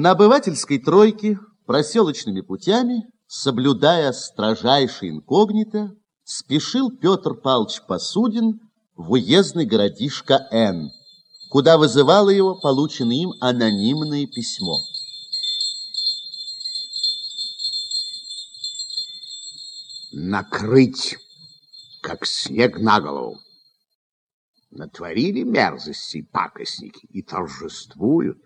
На обывательской тройке проселочными путями, соблюдая строжайший инкогнито, спешил Петр Павлович Посудин в уездный городишко Н, куда вызывало его полученное им анонимное письмо. Накрыть, как снег на голову. Натворили мерзости пакостники и торжествуют.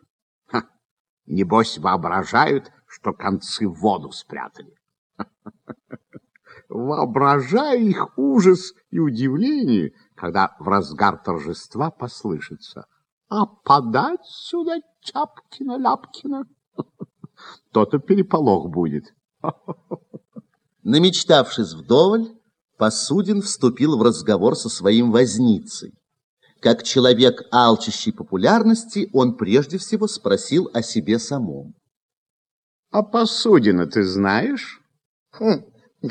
Небось воображают, что концы в воду спрятали. Воображаю их ужас и удивление, когда в разгар торжества послышится. А подать сюда Чапкина-Ляпкина? То-то переполох будет. Намечтавшись вдоволь, Посудин вступил в разговор со своим возницей. Как человек, алчащий популярности, он прежде всего спросил о себе самом. — А Посудина ты знаешь? Хм,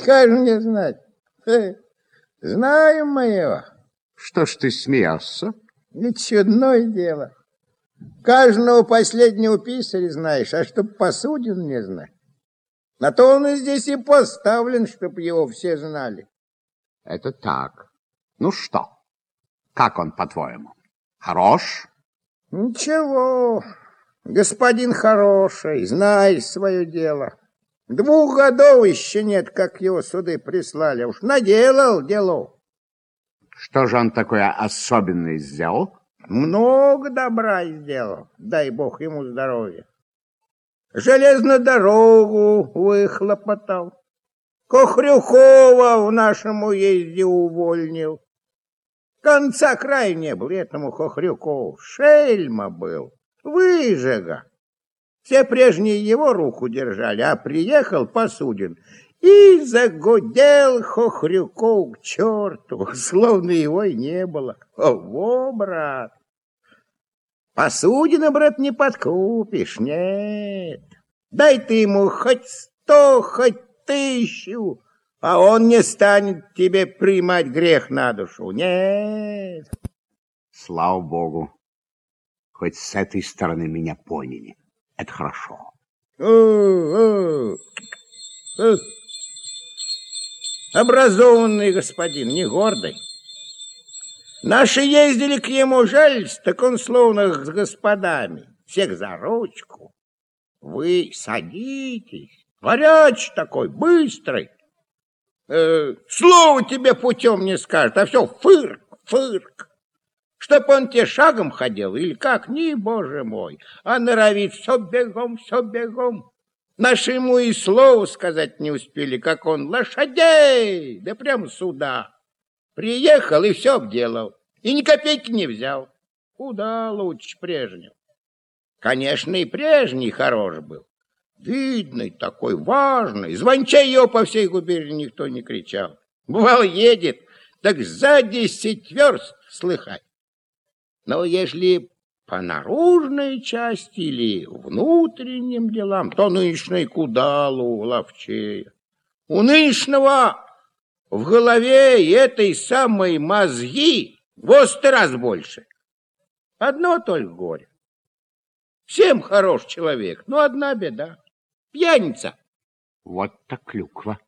как же мне знать? Хе, знаю мы его. Что ж ты смеешься? Не чудное дело. Каждого последнего писаря знаешь, а чтоб Посудин не знать. На то он и здесь и поставлен, чтоб его все знали. Это так. Ну что? Как он, по-твоему? Хорош? Ничего. Господин хороший, знай свое дело. Двух годов еще нет, как его суды прислали. Уж наделал дело. Что же он такое особенное сделал? Много добра сделал, дай бог ему здоровья. Железную дорогу выхлопотал. Кохрюхова в нашем уезде увольнил. Конца края не был этому Хохрюкову. Шельма был, выжига. Все прежние его руку держали, а приехал Посудин и загудел Хохрюков к черту, словно его и не было. Ого, брат! Посудина, брат, не подкупишь, нет. Дай ты ему хоть сто, хоть тысячу, а он не станет тебе примать грех на душу. Нет. Слава Богу, хоть с этой стороны меня поняли. Это хорошо. Образованный господин, не гордый. Наши ездили к нему жались, так он словно с господами. Всех за ручку. Вы садитесь. Горячий такой, быстрый. Э, слово тебе путем не скажет, а все фырк, фырк. Чтоб он тебе шагом ходил или как, не, боже мой, а норовит все бегом, все бегом. Наши ему и слова сказать не успели, как он лошадей, да прям сюда. Приехал и все обделал, и ни копейки не взял. Куда лучше прежнего. Конечно, и прежний хорош был. Видный такой, важный. Звончай его по всей губернии никто не кричал. Бывал, едет, так за десять верст слыхать. Но если по наружной части или внутренним делам, то нынешний куда ловчее. У нынешнего в голове этой самой мозги в раз больше. Одно только горе. Всем хорош человек, но одна беда. Пьяница. Вот так клюква.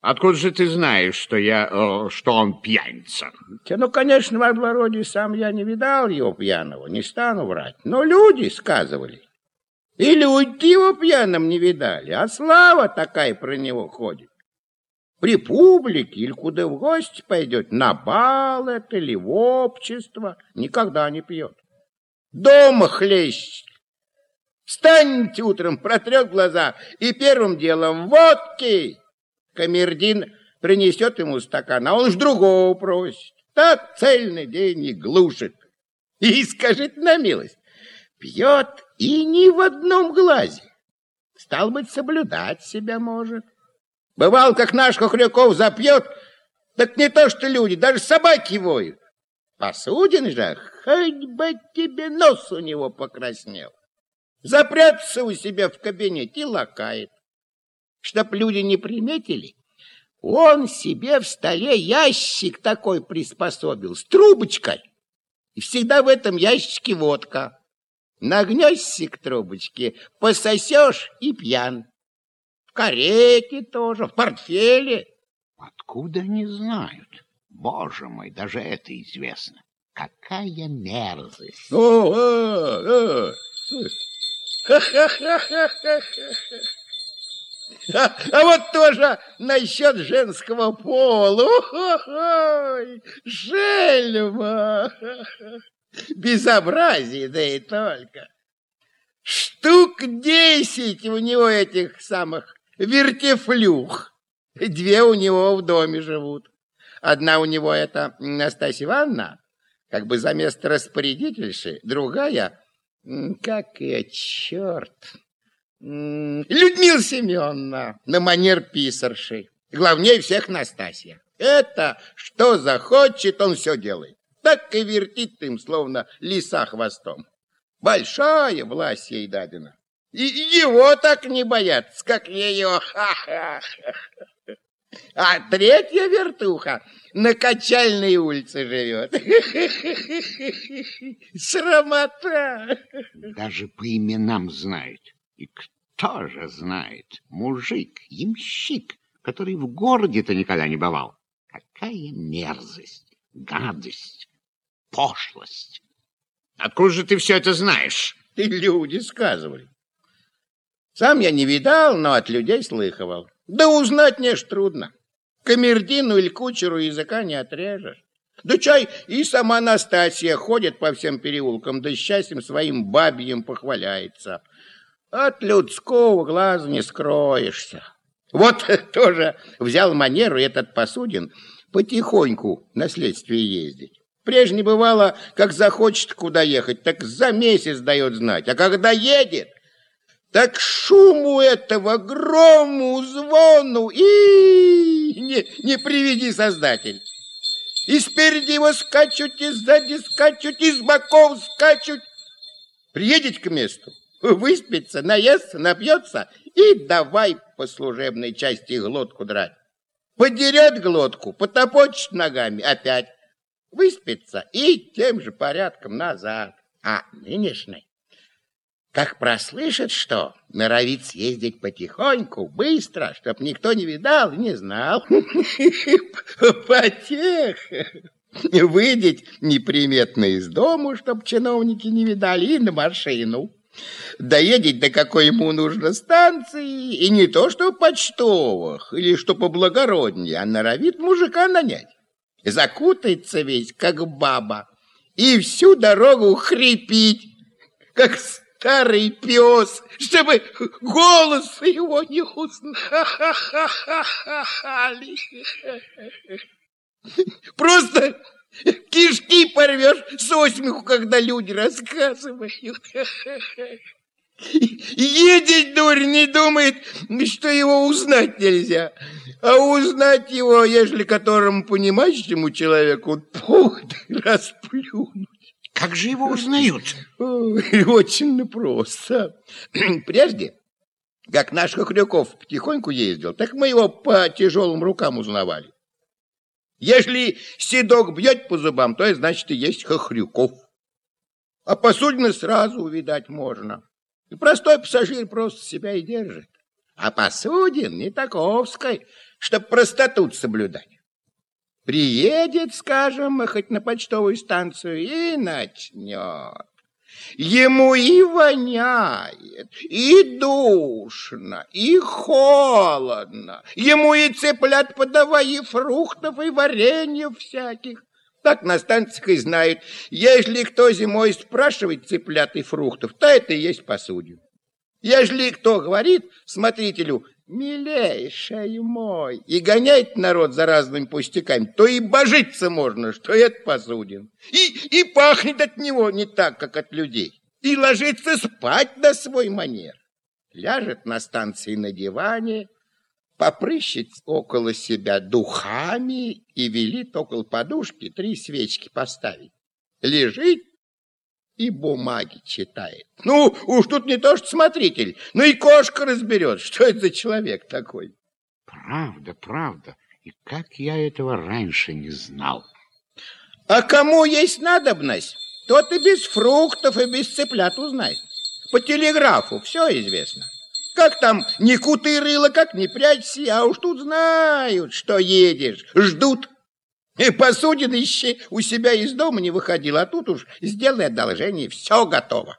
Откуда же ты знаешь, что я, э, что он пьяница? Ну, конечно, в обороне сам я не видал его пьяного, не стану врать. Но люди сказывали. И люди его пьяным не видали, а слава такая про него ходит. При публике или куда в гости пойдет, на бал это или в общество, никогда не пьет. Дома хлещет. Встанет утром, протрет глаза и первым делом водки Камердин принесет ему стакан, а он ж другого просит. Так цельный день и глушит. И скажет на милость, пьет и ни в одном глазе. Стал быть, соблюдать себя может. Бывал, как наш Хохряков запьет, так не то что люди, даже собаки воют. Посудин же, хоть бы тебе нос у него покраснел. Запрятался у себя в кабинете и лакает чтоб люди не приметили, он себе в столе ящик такой приспособил с трубочкой. И всегда в этом ящике водка. Нагнешься к трубочке, пососешь и пьян. В карете тоже, в портфеле. Откуда они знают? Боже мой, даже это известно. Какая мерзость. О, о, о. А, а вот тоже насчет женского пола. Ой, шельма. Безобразие, да и только. Штук десять у него этих самых вертефлюх. Две у него в доме живут. Одна у него это Настасья Ивановна, как бы за место распорядительши, другая, как я, черт, Людмила Семеновна на манер писарши. Главнее всех Настасья. Это что захочет, он все делает. Так и вертит им, словно лиса хвостом. Большая власть ей дадена. И его так не боятся, как ее. А третья вертуха на Качальной улице живет. Срамота. Даже по именам знает. И кто же знает? Мужик, ямщик, который в городе-то никогда не бывал. Какая мерзость, гадость, пошлость. Откуда же ты все это знаешь? Ты люди сказывали. Сам я не видал, но от людей слыхивал. Да узнать не ж трудно. Камердину или кучеру языка не отрежешь. Да чай и сама Настасья ходит по всем переулкам, да счастьем своим бабьем похваляется. От людского глаза не скроешься. Вот тоже взял манеру этот посудин потихоньку на следствие ездить. Прежде бывало, как захочет куда ехать, так за месяц дает знать. А когда едет, так шуму этого, грому, звону и не, не приведи создатель. И спереди его скачут, и сзади скачут, и с боков скачут. Приедете к месту, выспится, наестся, напьется и давай по служебной части глотку драть. Подерет глотку, потопочет ногами опять, выспится и тем же порядком назад. А нынешний, как прослышит что, норовит съездить потихоньку, быстро, чтоб никто не видал не знал. Потеха. Выйдет неприметно из дому, чтоб чиновники не видали, и на машину доедет до какой ему нужно станции, и не то что почтовых, или что поблагороднее, а норовит мужика нанять. Закутается весь, как баба, и всю дорогу хрипит, как старый пес, чтобы голос его не узнали. Просто Кишки порвешь с смеху, когда люди рассказывают. Едет дурь, не думает, что его узнать нельзя. А узнать его, ежели которому понимающему человеку, пух, расплюнуть. Как же его узнают? Очень просто. Прежде, как наш Хохрюков потихоньку ездил, так мы его по тяжелым рукам узнавали. Если седок бьет по зубам, то значит и есть Хохрюков. А посудины сразу увидать можно. И простой пассажир просто себя и держит. А посудин не таковской, чтоб простоту соблюдать. Приедет, скажем, хоть на почтовую станцию и начнет. Ему и воняет, и душно, и холодно. Ему и цыплят подавай, и фруктов, и вареньев всяких. Так на станциях и знают. Если кто зимой спрашивает цыплят и фруктов, то это и есть посудин. Если кто говорит смотрителю, милейший мой, и гоняет народ за разными пустяками, то и божиться можно, что это посудин. И, и пахнет от него не так, как от людей. И ложится спать на свой манер. Ляжет на станции на диване, попрыщет около себя духами и велит около подушки три свечки поставить. Лежит и бумаги читает. Ну, уж тут не то что смотритель, но и кошка разберет, что это за человек такой. Правда, правда. И как я этого раньше не знал. А кому есть надобность, тот и без фруктов, и без цыплят узнает. По телеграфу все известно. Как там, не куты рыло, как не прячься, а уж тут знают, что едешь, ждут. И посудин ищи, у себя из дома не выходил, а тут уж сделай одолжение, все готово.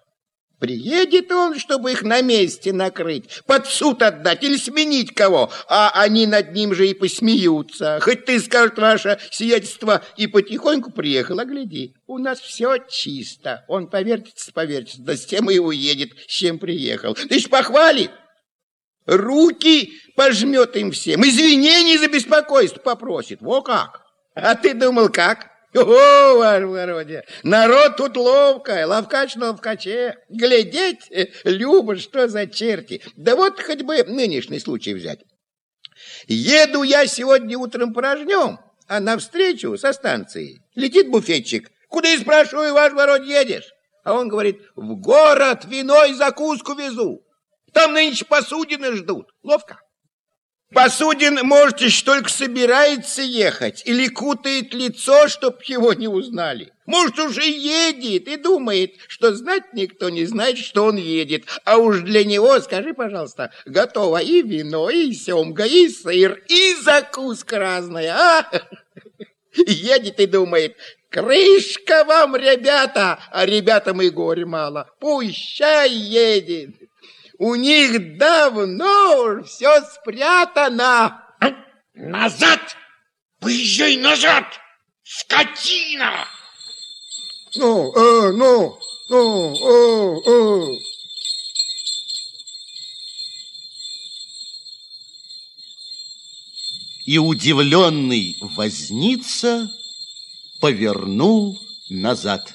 Приедет он, чтобы их на месте накрыть, под суд отдать или сменить кого, а они над ним же и посмеются. Хоть ты скажешь, ваше сиятельство, и потихоньку приехал, а гляди, у нас все чисто. Он повертится, повертится, да с тем и уедет, с чем приехал. Ты ж похвалит, руки пожмет им всем, извинений за беспокойство попросит. Во как! А ты думал, как? О, ваше благородие, народ тут ловкая, ловкач на ловкаче. Глядеть, э, Люба, что за черти. Да вот хоть бы нынешний случай взять. Еду я сегодня утром порожнем, а навстречу со станции летит буфетчик. Куда и спрашиваю, ваш ворот едешь? А он говорит, в город вино и закуску везу. Там нынче посудины ждут. Ловко. Посудин, еще только собирается ехать или кутает лицо, чтоб его не узнали. Может, уже едет и думает, что знать никто не знает, что он едет. А уж для него, скажи, пожалуйста, готово и вино, и семга, и сыр, и закуска разная. А? Едет и думает, крышка вам, ребята, а ребятам и горе мало. Пущай едет. У них давно все спрятано. Назад! Поезжай назад! Скотина! Ну, э, ну, ну, э, э. И удивленный возница повернул назад.